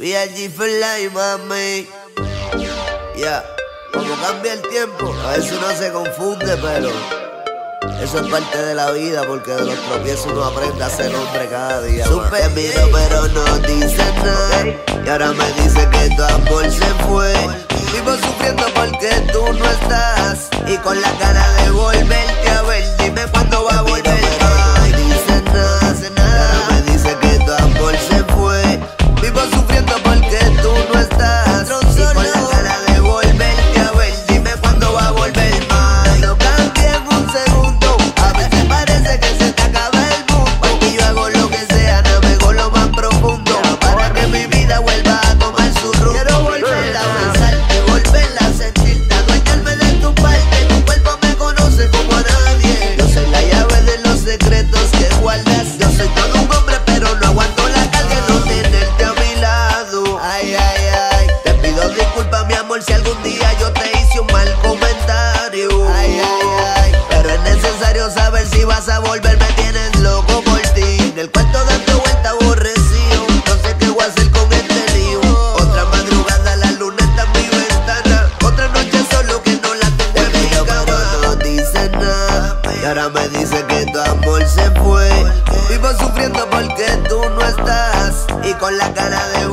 VIG for life, mami. Ya, como cambia el tiempo, a veces uno se confunde, pero eso es parte de la vida, porque de los tropiezos uno aprende a ser hombre cada día. Supe miro, pero no dice nada. Y ahora me dice que tu amor se fue. Vivo sufriendo porque tú no estás. Y con la cara de volverte a ver, si vas a volver. Me tienes loco por ti. En el cuarto dando vuelta aborrecido. No sé qué voy a hacer con este lío. Otra madrugada, la luna está en mi ventana. Otra noche solo que no la tengo en mi cama. No dice nada. Y ahora me dice que tu amor se fue. Vivo sufriendo porque tú no estás. Y con la cara de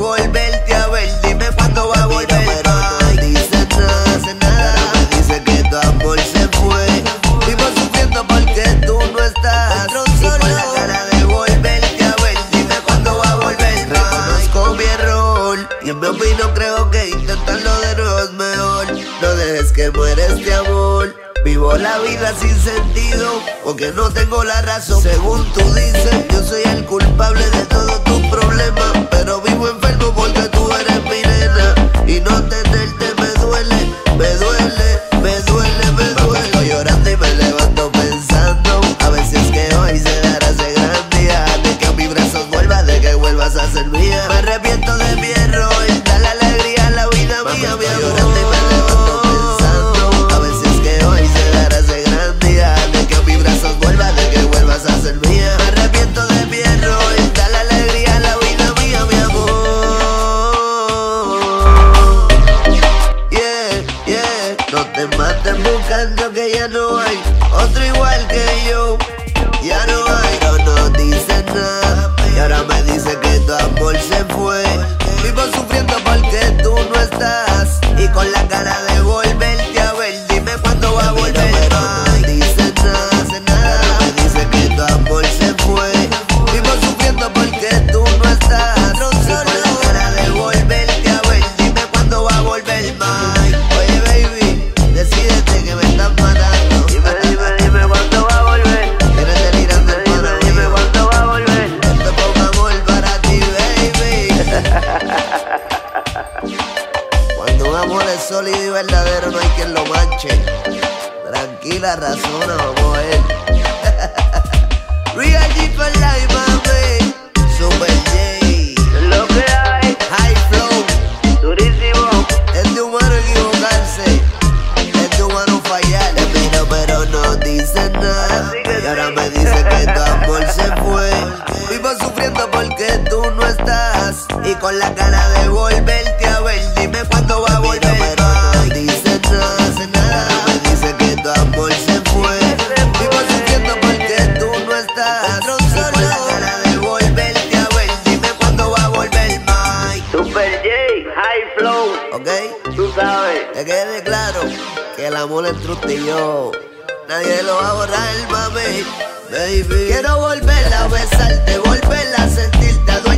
Y opinión creo que intentarlo de nuevo es mejor. No dejes que muera este amor. Vivo la vida sin sentido, porque no tengo la razón. Según tú dices, yo soy el culpable de maten buscando que ya no hay otro igual que yo. Ya no hay, no, no dice nada. Y ahora me dice que tu amor se fue. Vivo sufriendo porque tú no estás. Y con la cara de volverte a ver, dime cuándo va a volver. No hace nada. Me dice que tu amor se fue. Vivo sufriendo porque tú no estás. Y con la cara de volverte a ver, dime cuándo va a volver más. Sólido y verdadero, no hay quien lo manche. Tranquila, razona, vamos a ver. Real G for life, mami. Super J. Lo que hay, High flow. durísimo. Es de humano equivocarse. Es de humano fallar. Le miro, pero no dice nada. Y ahora me dice que tu amor se fue. Vivo sufriendo porque tú no estás. Y con la cara de volverte a ver, dime cuándo va a volver. ¿Ok? Tú sabes. Que quede claro que el amor entre usted y yo nadie lo va a borrar, mami. Baby, quiero volverla a besarte, volverla a sentirte, adueñarme de